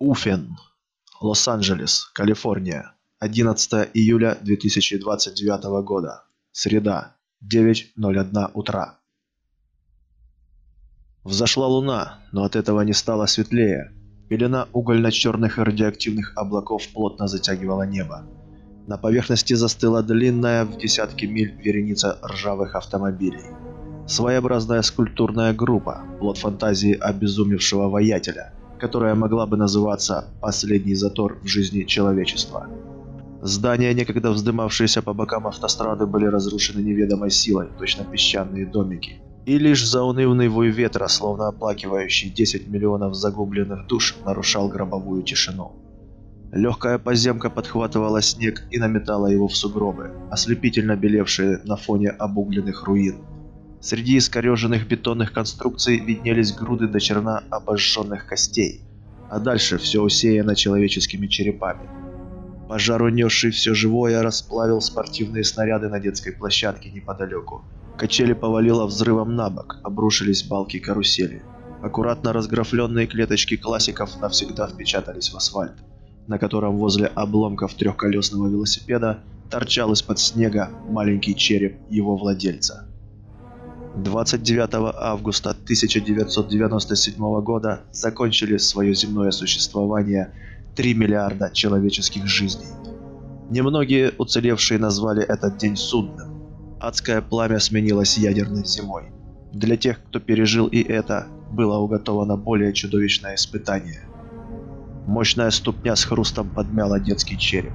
Уфен, Лос-Анджелес, Калифорния. 11 июля 2029 года. Среда. 9.01 утра. Взошла луна, но от этого не стало светлее. Пелена угольно-черных и радиоактивных облаков плотно затягивала небо. На поверхности застыла длинная в десятки миль вереница ржавых автомобилей. Своеобразная скульптурная группа, плод фантазии обезумевшего воятеля – которая могла бы называться «Последний затор в жизни человечества». Здания, некогда вздымавшиеся по бокам автострады, были разрушены неведомой силой, точно песчаные домики. И лишь заунывный вой ветра, словно оплакивающий 10 миллионов загубленных душ, нарушал гробовую тишину. Легкая поземка подхватывала снег и наметала его в сугробы, ослепительно белевшие на фоне обугленных руин. Среди искореженных бетонных конструкций виднелись груды до черна обожженных костей, а дальше все усеяно человеческими черепами. Пожар, унесший все живое, расплавил спортивные снаряды на детской площадке неподалеку. Качели повалило взрывом на бок, обрушились балки карусели. Аккуратно разграфленные клеточки классиков навсегда впечатались в асфальт, на котором возле обломков трехколесного велосипеда торчал из-под снега маленький череп его владельца. 29 августа 1997 года закончили свое земное существование 3 миллиарда человеческих жизней. Немногие уцелевшие назвали этот день судным. Адское пламя сменилось ядерной зимой. Для тех, кто пережил и это, было уготовано более чудовищное испытание. Мощная ступня с хрустом подмяла детский череп.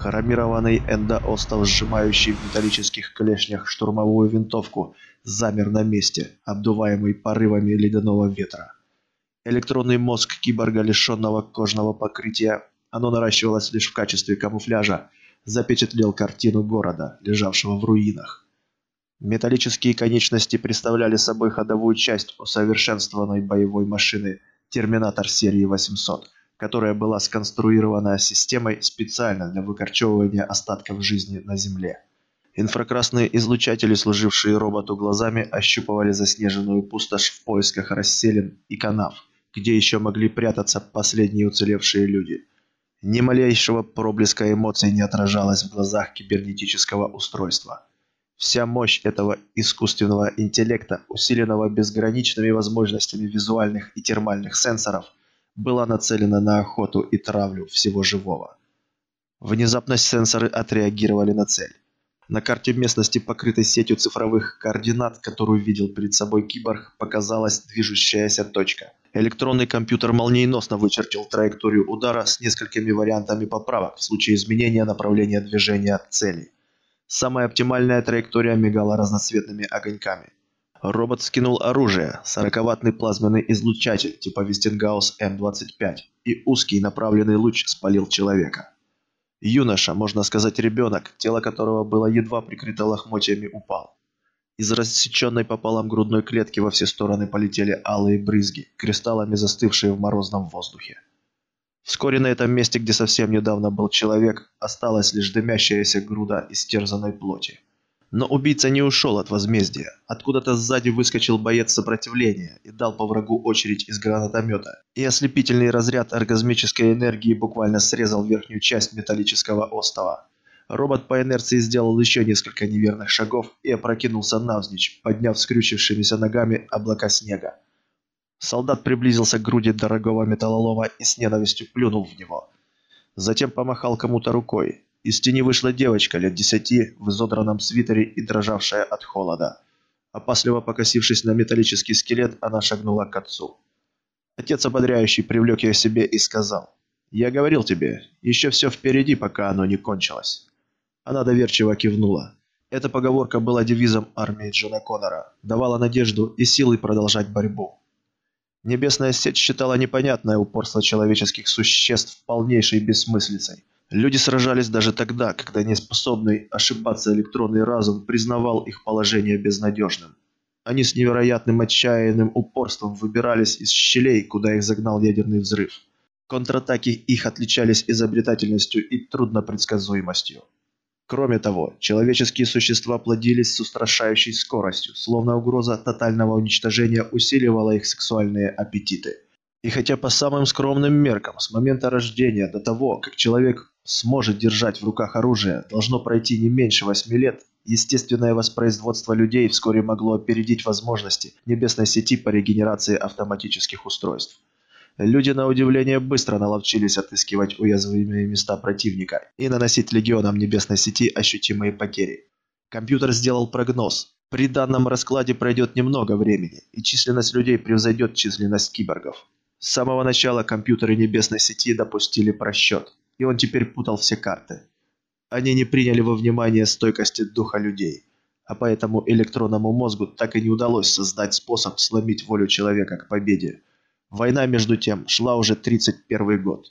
Хромированный эндоостов, сжимающий в металлических клешнях штурмовую винтовку, замер на месте, обдуваемый порывами ледяного ветра. Электронный мозг киборга, лишенного кожного покрытия, оно наращивалось лишь в качестве камуфляжа, запечатлел картину города, лежавшего в руинах. Металлические конечности представляли собой ходовую часть усовершенствованной боевой машины «Терминатор» серии 800, которая была сконструирована системой специально для выкорчевывания остатков жизни на Земле. Инфракрасные излучатели, служившие роботу глазами, ощупывали заснеженную пустошь в поисках расселин и канав, где еще могли прятаться последние уцелевшие люди. Ни малейшего проблеска эмоций не отражалось в глазах кибернетического устройства. Вся мощь этого искусственного интеллекта, усиленного безграничными возможностями визуальных и термальных сенсоров, была нацелена на охоту и травлю всего живого. Внезапно сенсоры отреагировали на цель. На карте местности, покрытой сетью цифровых координат, которую видел перед собой киборг, показалась движущаяся точка. Электронный компьютер молниеносно вычертил траекторию удара с несколькими вариантами поправок в случае изменения направления движения цели. Самая оптимальная траектория мигала разноцветными огоньками. Робот скинул оружие, 40-ваттный плазменный излучатель типа Вестингаус М-25, и узкий направленный луч спалил человека. Юноша, можно сказать ребенок, тело которого было едва прикрыто лохмотьями, упал. Из рассеченной пополам грудной клетки во все стороны полетели алые брызги, кристаллами застывшие в морозном воздухе. Вскоре на этом месте, где совсем недавно был человек, осталась лишь дымящаяся груда истерзанной плоти. Но убийца не ушел от возмездия. Откуда-то сзади выскочил боец сопротивления и дал по врагу очередь из гранатомета. И ослепительный разряд оргазмической энергии буквально срезал верхнюю часть металлического остова. Робот по инерции сделал еще несколько неверных шагов и опрокинулся навзничь, подняв скрючившимися ногами облака снега. Солдат приблизился к груди дорогого металлолома и с ненавистью плюнул в него. Затем помахал кому-то рукой, из тени вышла девочка лет десяти в изодранном свитере и дрожавшая от холода. Опасливо покосившись на металлический скелет, она шагнула к отцу. Отец ободряющий привлек ее себе и сказал, «Я говорил тебе, еще все впереди, пока оно не кончилось». Она доверчиво кивнула. Эта поговорка была девизом армии Джона Коннора, давала надежду и силы продолжать борьбу. Небесная сеть считала непонятное упорство человеческих существ полнейшей бессмыслицей – Люди сражались даже тогда, когда неспособный ошибаться электронный разум признавал их положение безнадежным. Они с невероятным отчаянным упорством выбирались из щелей, куда их загнал ядерный взрыв. Контратаки их отличались изобретательностью и труднопредсказуемостью. Кроме того, человеческие существа плодились с устрашающей скоростью, словно угроза тотального уничтожения усиливала их сексуальные аппетиты. И хотя по самым скромным меркам, с момента рождения до того, как человек сможет держать в руках оружие, должно пройти не меньше восьми лет, естественное воспроизводство людей вскоре могло опередить возможности небесной сети по регенерации автоматических устройств. Люди, на удивление, быстро наловчились отыскивать уязвимые места противника и наносить легионам небесной сети ощутимые потери. Компьютер сделал прогноз. При данном раскладе пройдет немного времени, и численность людей превзойдет численность киборгов. С самого начала компьютеры небесной сети допустили просчет, и он теперь путал все карты. Они не приняли во внимание стойкости духа людей, а поэтому электронному мозгу так и не удалось создать способ сломить волю человека к победе – Война, между тем, шла уже 31 год.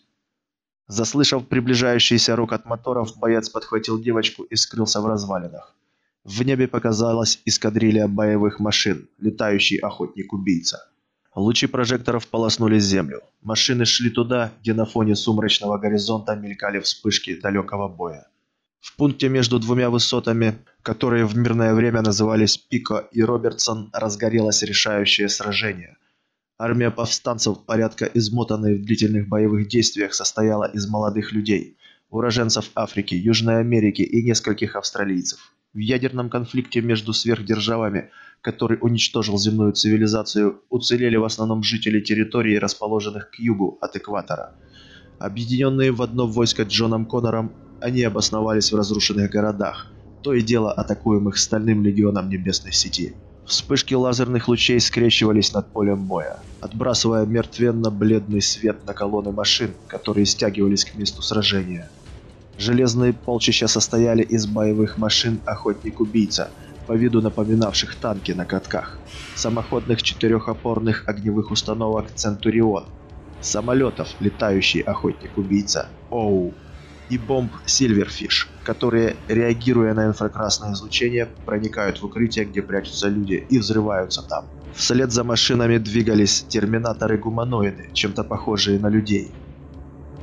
Заслышав приближающийся рокот моторов, боец подхватил девочку и скрылся в развалинах. В небе показалась эскадрилья боевых машин, летающий охотник-убийца. Лучи прожекторов полоснули землю. Машины шли туда, где на фоне сумрачного горизонта мелькали вспышки далекого боя. В пункте между двумя высотами, которые в мирное время назывались Пико и Робертсон, разгорелось решающее сражение – Армия повстанцев, порядка измотанной в длительных боевых действиях, состояла из молодых людей, уроженцев Африки, Южной Америки и нескольких австралийцев. В ядерном конфликте между сверхдержавами, который уничтожил земную цивилизацию, уцелели в основном жители территорий, расположенных к югу от экватора. Объединенные в одно войско Джоном Коннором, они обосновались в разрушенных городах, то и дело атакуемых Стальным легионом Небесной Сети. Вспышки лазерных лучей скрещивались над полем боя, отбрасывая мертвенно-бледный свет на колонны машин, которые стягивались к месту сражения. Железные полчища состояли из боевых машин «Охотник-убийца», по виду напоминавших танки на катках, самоходных четырехопорных огневых установок «Центурион», самолетов, летающий «Охотник-убийца» «Оу», и бомб Silverfish, которые, реагируя на инфракрасное излучение, проникают в укрытие, где прячутся люди, и взрываются там. Вслед за машинами двигались терминаторы-гуманоиды, чем-то похожие на людей.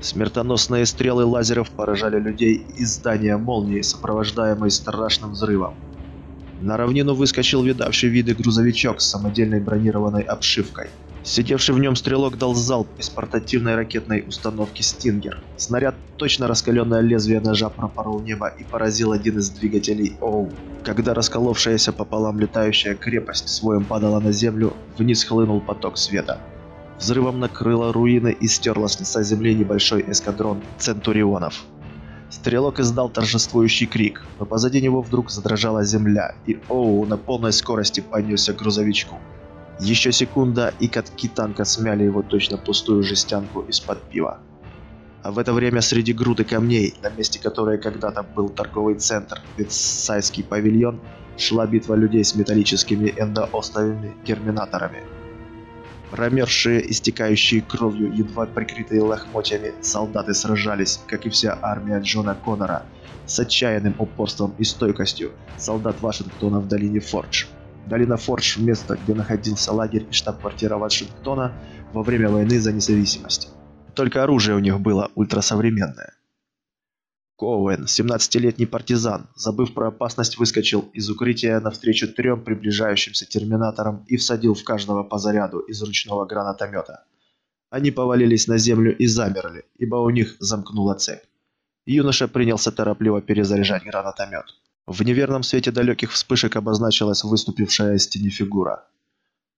Смертоносные стрелы лазеров поражали людей из здания молнии, сопровождаемой страшным взрывом. На равнину выскочил видавший виды грузовичок с самодельной бронированной обшивкой – Сидевший в нем стрелок дал залп из портативной ракетной установки «Стингер». Снаряд, точно раскаленное лезвие ножа, пропорол небо и поразил один из двигателей «Оу». Когда расколовшаяся пополам летающая крепость своем падала на землю, вниз хлынул поток света. Взрывом накрыло руины и стерло с лица земли небольшой эскадрон «Центурионов». Стрелок издал торжествующий крик, но позади него вдруг задрожала земля, и Оу на полной скорости понесся к грузовичку. Еще секунда, и катки танка смяли его точно пустую жестянку из-под пива. А в это время среди груды камней, на месте которой когда-то был торговый центр, Ветсайский павильон, шла битва людей с металлическими эндоостовыми терминаторами. Промерзшие, истекающие кровью, едва прикрытые лохмотьями, солдаты сражались, как и вся армия Джона Коннора, с отчаянным упорством и стойкостью солдат Вашингтона в долине Фордж. Долина Фордж – место, где находился лагерь и штаб-квартира Вашингтона во время войны за независимость. Только оружие у них было ультрасовременное. Коуэн, 17-летний партизан, забыв про опасность, выскочил из укрытия навстречу трем приближающимся терминаторам и всадил в каждого по заряду из ручного гранатомета. Они повалились на землю и замерли, ибо у них замкнула цепь. Юноша принялся торопливо перезаряжать гранатомет. В неверном свете далеких вспышек обозначилась выступившая из тени фигура.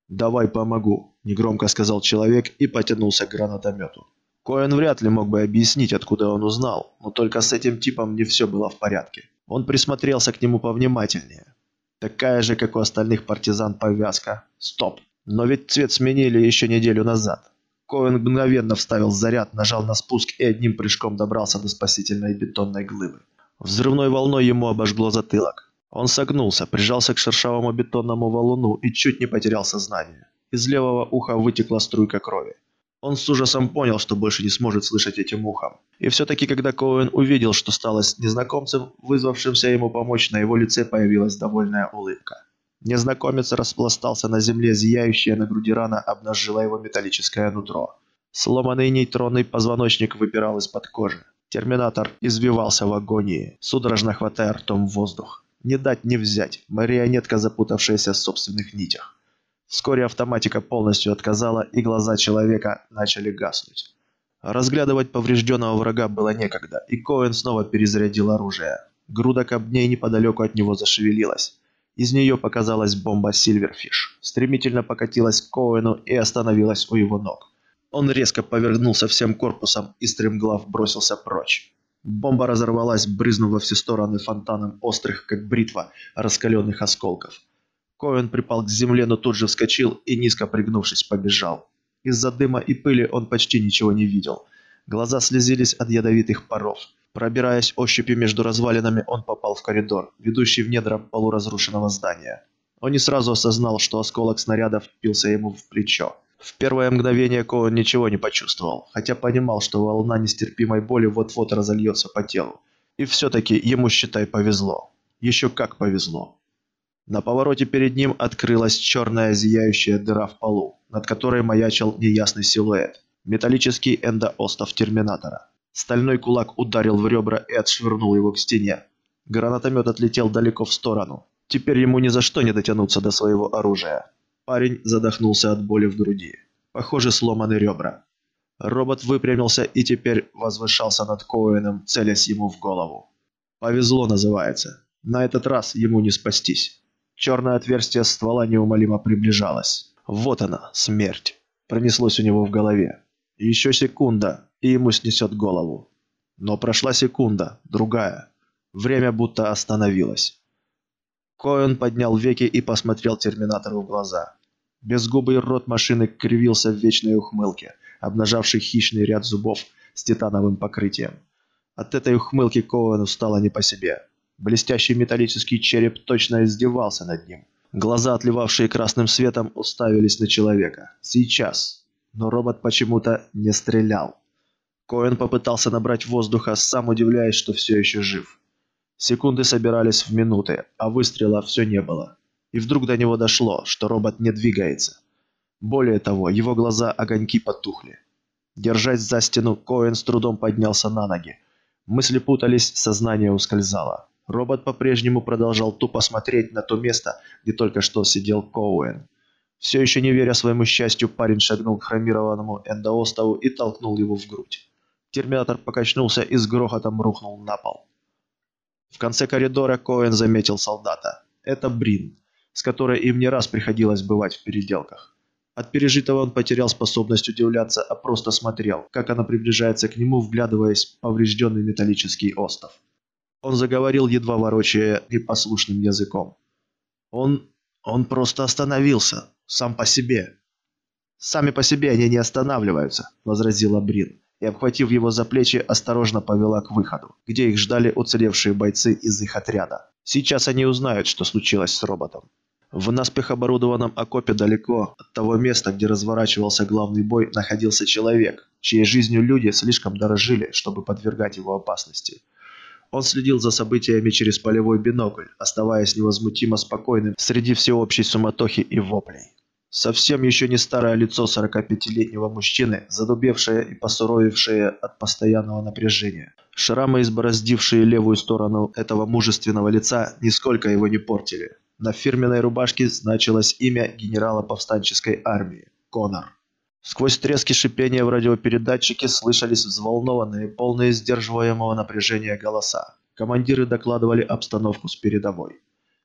«Давай помогу», – негромко сказал человек и потянулся к гранатомету. Коэн вряд ли мог бы объяснить, откуда он узнал, но только с этим типом не все было в порядке. Он присмотрелся к нему повнимательнее. Такая же, как у остальных партизан, повязка. Стоп. Но ведь цвет сменили еще неделю назад. Коэн мгновенно вставил заряд, нажал на спуск и одним прыжком добрался до спасительной бетонной глыбы. Взрывной волной ему обожгло затылок. Он согнулся, прижался к шершавому бетонному валуну и чуть не потерял сознание. Из левого уха вытекла струйка крови. Он с ужасом понял, что больше не сможет слышать этим ухом. И все-таки, когда Коуэн увидел, что стало с незнакомцем, вызвавшимся ему помочь, на его лице появилась довольная улыбка. Незнакомец распластался на земле, зияющая на груди рана обнажила его металлическое нутро. Сломанный нейтронный позвоночник выпирал из-под кожи. Терминатор извивался в агонии, судорожно хватая ртом воздух. Не дать не взять, марионетка, запутавшаяся в собственных нитях. Вскоре автоматика полностью отказала, и глаза человека начали гаснуть. Разглядывать поврежденного врага было некогда, и Коэн снова перезарядил оружие. Груда камней неподалеку от него зашевелилась. Из нее показалась бомба Сильверфиш, стремительно покатилась к Коэну и остановилась у его ног. Он резко повернулся всем корпусом и стремглав бросился прочь. Бомба разорвалась, брызнув во все стороны фонтаном острых, как бритва, раскаленных осколков. Коэн припал к земле, но тут же вскочил и, низко пригнувшись, побежал. Из-за дыма и пыли он почти ничего не видел. Глаза слезились от ядовитых паров. Пробираясь ощупью между развалинами, он попал в коридор, ведущий в недра полуразрушенного здания. Он не сразу осознал, что осколок снаряда впился ему в плечо. В первое мгновение Коэн ничего не почувствовал, хотя понимал, что волна нестерпимой боли вот-вот разольется по телу. И все-таки ему, считай, повезло. Еще как повезло. На повороте перед ним открылась черная зияющая дыра в полу, над которой маячил неясный силуэт. Металлический эндоостов Терминатора. Стальной кулак ударил в ребра и отшвырнул его к стене. Гранатомет отлетел далеко в сторону. Теперь ему ни за что не дотянуться до своего оружия. Парень задохнулся от боли в груди. Похоже, сломаны ребра. Робот выпрямился и теперь возвышался над Коэном, целясь ему в голову. «Повезло» называется. На этот раз ему не спастись. Черное отверстие ствола неумолимо приближалось. Вот она, смерть. Пронеслось у него в голове. Еще секунда, и ему снесет голову. Но прошла секунда, другая. Время будто остановилось. Коэн поднял веки и посмотрел Терминатору в глаза. Безгубый рот машины кривился в вечной ухмылке, обнажавший хищный ряд зубов с титановым покрытием. От этой ухмылки Коэну стало не по себе. Блестящий металлический череп точно издевался над ним. Глаза, отливавшие красным светом, уставились на человека. Сейчас. Но робот почему-то не стрелял. Коэн попытался набрать воздуха, сам удивляясь, что все еще жив. Секунды собирались в минуты, а выстрела все не было. И вдруг до него дошло, что робот не двигается. Более того, его глаза огоньки потухли. Держась за стену, Коэн с трудом поднялся на ноги. Мысли путались, сознание ускользало. Робот по-прежнему продолжал тупо смотреть на то место, где только что сидел Коуэн. Все еще не веря своему счастью, парень шагнул к хромированному эндоостову и толкнул его в грудь. Терминатор покачнулся и с грохотом рухнул на пол. В конце коридора Коэн заметил солдата. Это Брин, с которой им не раз приходилось бывать в переделках. От пережитого он потерял способность удивляться, а просто смотрел, как она приближается к нему, вглядываясь в поврежденный металлический остов. Он заговорил, едва ворочая непослушным языком. Он... он просто остановился, сам по себе. «Сами по себе они не останавливаются», – возразила Брин и, обхватив его за плечи, осторожно повела к выходу, где их ждали уцелевшие бойцы из их отряда. Сейчас они узнают, что случилось с роботом. В наспех оборудованном окопе далеко от того места, где разворачивался главный бой, находился человек, чьей жизнью люди слишком дорожили, чтобы подвергать его опасности. Он следил за событиями через полевой бинокль, оставаясь невозмутимо спокойным среди всеобщей суматохи и воплей. Совсем еще не старое лицо 45-летнего мужчины, задубевшее и посуровевшее от постоянного напряжения. Шрамы, избороздившие левую сторону этого мужественного лица, нисколько его не портили. На фирменной рубашке значилось имя генерала повстанческой армии – Конор. Сквозь трески шипения в радиопередатчике слышались взволнованные, полные сдерживаемого напряжения голоса. Командиры докладывали обстановку с передовой.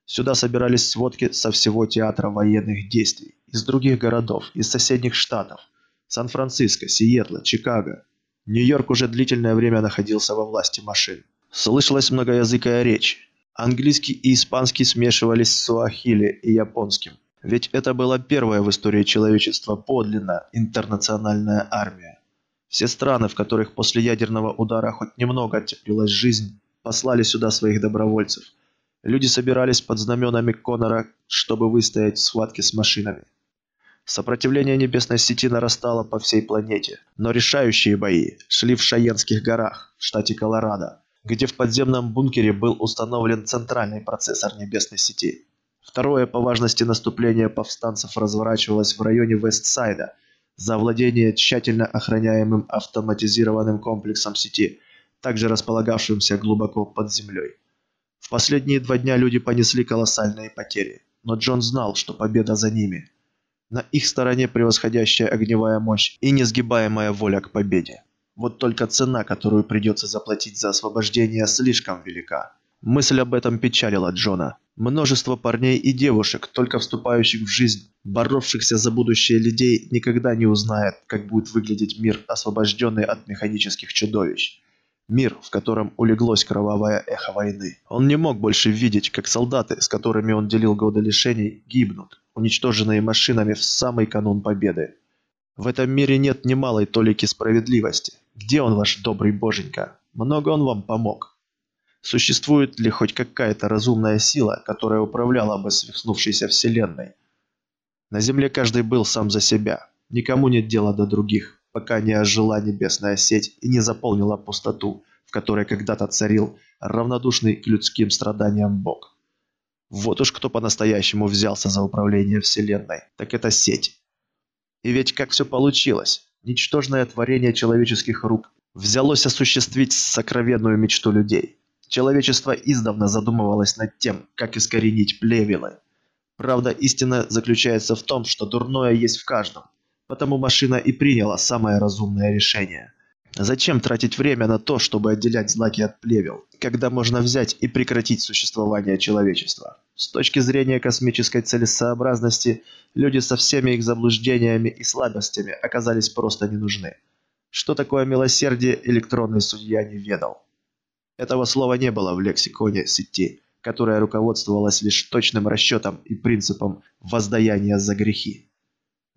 Сюда собирались сводки со всего театра военных действий, из других городов, из соседних штатов. Сан-Франциско, Сиэтла, Чикаго. Нью-Йорк уже длительное время находился во власти машин. Слышалась многоязыкая речь. Английский и испанский смешивались с суахили и японским. Ведь это была первая в истории человечества подлинно интернациональная армия. Все страны, в которых после ядерного удара хоть немного оттеплилась жизнь, послали сюда своих добровольцев – Люди собирались под знаменами Конора, чтобы выстоять в схватке с машинами. Сопротивление небесной сети нарастало по всей планете, но решающие бои шли в Шаенских горах, в штате Колорадо, где в подземном бункере был установлен центральный процессор небесной сети. Второе по важности наступление повстанцев разворачивалось в районе Вестсайда, за владение тщательно охраняемым автоматизированным комплексом сети, также располагавшимся глубоко под землей. В последние два дня люди понесли колоссальные потери, но Джон знал, что победа за ними. На их стороне превосходящая огневая мощь и несгибаемая воля к победе. Вот только цена, которую придется заплатить за освобождение, слишком велика. Мысль об этом печалила Джона. Множество парней и девушек, только вступающих в жизнь, боровшихся за будущее людей, никогда не узнает, как будет выглядеть мир, освобожденный от механических чудовищ. Мир, в котором улеглось кровавое эхо войны. Он не мог больше видеть, как солдаты, с которыми он делил годы лишений, гибнут, уничтоженные машинами в самый канун победы. В этом мире нет ни малой толики справедливости. Где он, ваш добрый боженька? Много он вам помог. Существует ли хоть какая-то разумная сила, которая управляла бы свихнувшейся вселенной? На земле каждый был сам за себя. Никому нет дела до других, пока не ожила небесная сеть и не заполнила пустоту, в которой когда-то царил равнодушный к людским страданиям Бог. Вот уж кто по-настоящему взялся за управление вселенной, так это сеть. И ведь как все получилось? Ничтожное творение человеческих рук взялось осуществить сокровенную мечту людей. Человечество издавна задумывалось над тем, как искоренить плевелы. Правда, истина заключается в том, что дурное есть в каждом. Потому машина и приняла самое разумное решение. Зачем тратить время на то, чтобы отделять злаки от плевел, когда можно взять и прекратить существование человечества? С точки зрения космической целесообразности, люди со всеми их заблуждениями и слабостями оказались просто не нужны. Что такое милосердие, электронный судья не ведал. Этого слова не было в лексиконе сети, которая руководствовалась лишь точным расчетом и принципом воздаяния за грехи.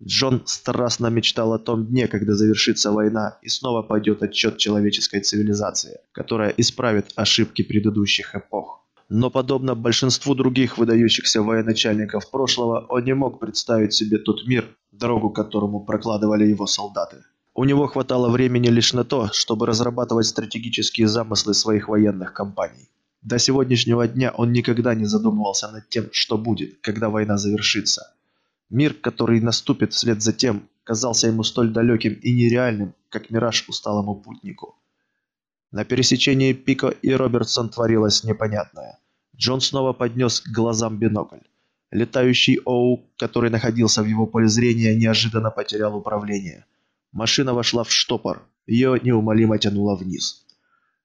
Джон страстно мечтал о том дне, когда завершится война и снова пойдет отчет человеческой цивилизации, которая исправит ошибки предыдущих эпох. Но подобно большинству других выдающихся военачальников прошлого, он не мог представить себе тот мир, дорогу к которому прокладывали его солдаты. У него хватало времени лишь на то, чтобы разрабатывать стратегические замыслы своих военных компаний. До сегодняшнего дня он никогда не задумывался над тем, что будет, когда война завершится. Мир, который наступит вслед за тем, казался ему столь далеким и нереальным, как мираж усталому путнику. На пересечении Пико и Робертсон творилось непонятное. Джон снова поднес к глазам бинокль. Летающий Оу, который находился в его поле зрения, неожиданно потерял управление. Машина вошла в штопор, ее неумолимо тянуло вниз.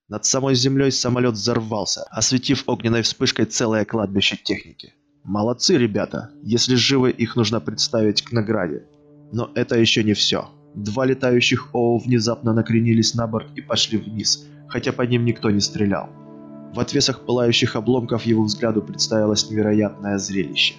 Над самой землей самолет взорвался, осветив огненной вспышкой целое кладбище техники. Молодцы ребята, если живы, их нужно представить к награде. Но это еще не все. Два летающих ООУ внезапно накренились на борт и пошли вниз, хотя по ним никто не стрелял. В отвесах пылающих обломков его взгляду представилось невероятное зрелище.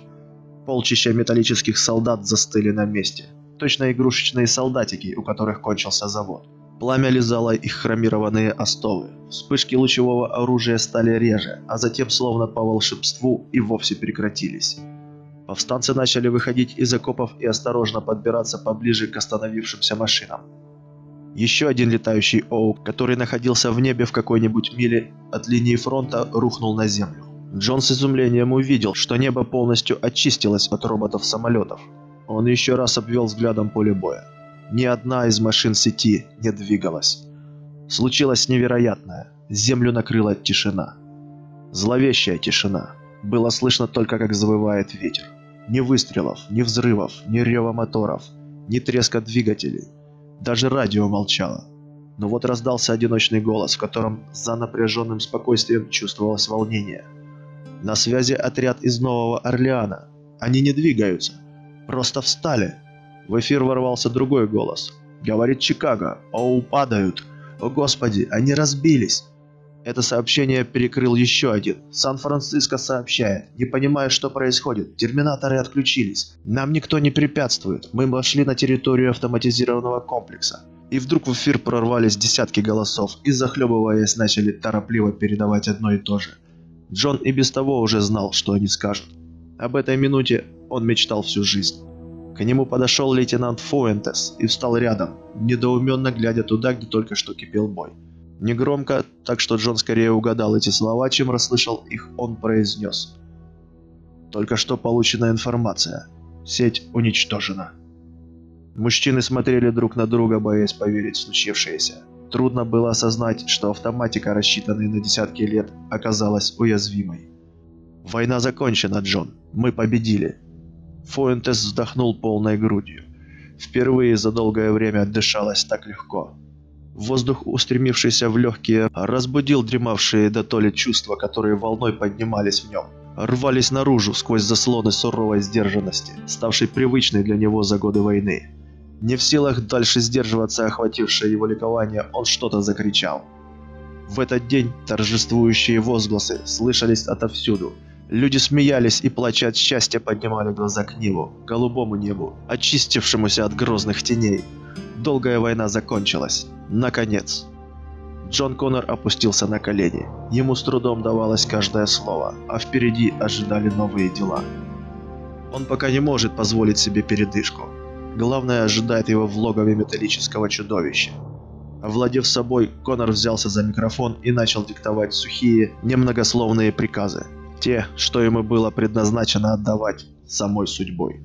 Полчища металлических солдат застыли на месте – точно игрушечные солдатики, у которых кончился завод. Пламя лизало их хромированные остовы. Вспышки лучевого оружия стали реже, а затем, словно по волшебству, и вовсе прекратились. Повстанцы начали выходить из окопов и осторожно подбираться поближе к остановившимся машинам. Еще один летающий Оук, который находился в небе в какой-нибудь миле от линии фронта, рухнул на землю. Джон с изумлением увидел, что небо полностью очистилось от роботов-самолетов. Он еще раз обвел взглядом поле боя. Ни одна из машин сети не двигалась. Случилось невероятное. Землю накрыла тишина. Зловещая тишина. Было слышно только, как завывает ветер. Ни выстрелов, ни взрывов, ни рева моторов, ни треска двигателей. Даже радио молчало. Но вот раздался одиночный голос, в котором за напряженным спокойствием чувствовалось волнение. На связи отряд из Нового Орлеана. Они не двигаются. Просто встали. В эфир ворвался другой голос. Говорит Чикаго. Оу, падают. О господи, они разбились. Это сообщение перекрыл еще один. Сан-Франциско сообщает. Не понимая, что происходит. Терминаторы отключились. Нам никто не препятствует. Мы вошли на территорию автоматизированного комплекса. И вдруг в эфир прорвались десятки голосов и, захлебываясь, начали торопливо передавать одно и то же. Джон и без того уже знал, что они скажут. Об этой минуте он мечтал всю жизнь. К нему подошел лейтенант Фуэнтес и встал рядом, недоуменно глядя туда, где только что кипел бой. Негромко, так что Джон скорее угадал эти слова, чем расслышал их, он произнес. «Только что получена информация. Сеть уничтожена». Мужчины смотрели друг на друга, боясь поверить в случившееся. Трудно было осознать, что автоматика, рассчитанная на десятки лет, оказалась уязвимой. «Война закончена, Джон. Мы победили. Фуэнтес вздохнул полной грудью. Впервые за долгое время дышалось так легко. Воздух, устремившийся в легкие, разбудил дремавшие до то ли чувства, которые волной поднимались в нем. Рвались наружу сквозь заслоны суровой сдержанности, ставшей привычной для него за годы войны. Не в силах дальше сдерживаться охватившее его ликование, он что-то закричал. В этот день торжествующие возгласы слышались отовсюду – Люди смеялись и, плача от счастья, поднимали глаза к небу, голубому небу, очистившемуся от грозных теней. Долгая война закончилась. Наконец. Джон Коннор опустился на колени. Ему с трудом давалось каждое слово, а впереди ожидали новые дела. Он пока не может позволить себе передышку. Главное ожидает его в логове металлического чудовища. Овладев собой, Коннор взялся за микрофон и начал диктовать сухие, немногословные приказы те, что ему было предназначено отдавать самой судьбой.